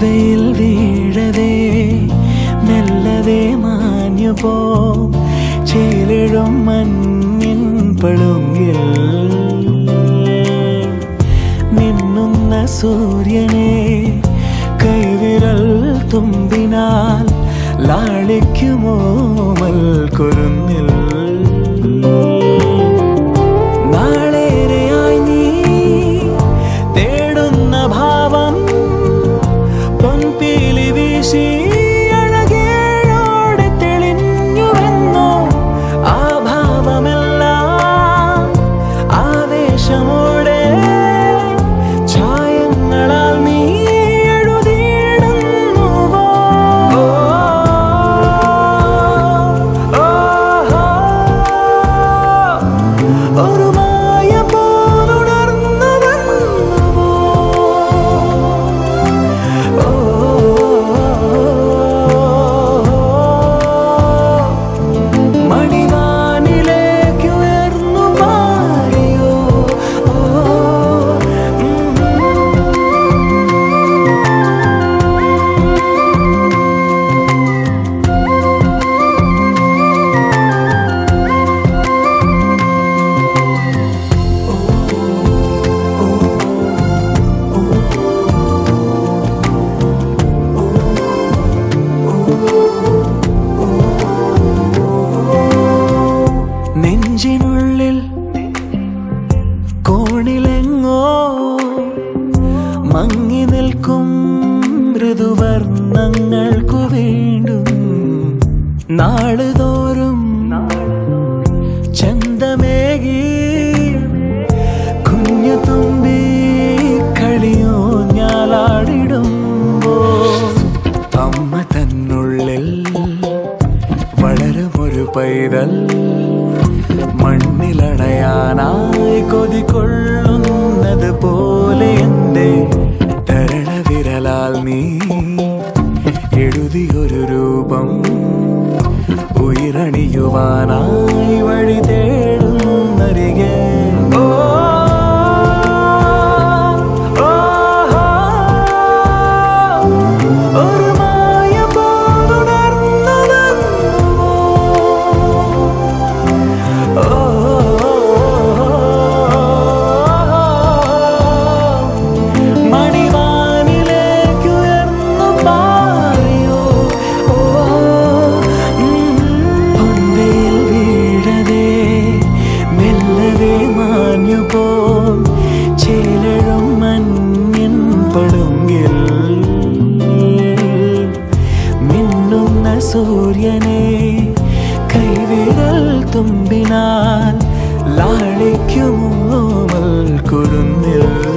വെയിൽ വീഴവേ മെല്ലവേ മാഞ്ഞു പോ. ചേലിടും മഞ്ഞിൻ പളുങ്കിൽ മിന്നുന്ന സൂര്യനെ കൈവിരൽ തുമ്പിനാൽ ലാളിക്കുമോ മൽ മങ്ങി നിൽക്കും മൃദുവർണങ്ങൾക്കു വീണ്ടും. നാളുതോറും ചന്തമേകി കുഞ്ഞു തുമ്പി കളിയോ ഞാലാടിടുമ്പോ. അമ്മ തന്നുള്ളിൽ വളരുമൊരു പൈതൽ മണ്ണിലണയാനായി കൊതിക്കൊള്ള. എഴുതിയൊരു രൂപം ഉയരണിയുവാനായി വഴി തേടുന്നരികേ. തുമ്പിനാൽ ലാളിക്കുമോ മൽക്കുരുന്നില്ല